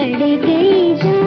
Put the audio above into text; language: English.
दुबधा में पड़ गई जान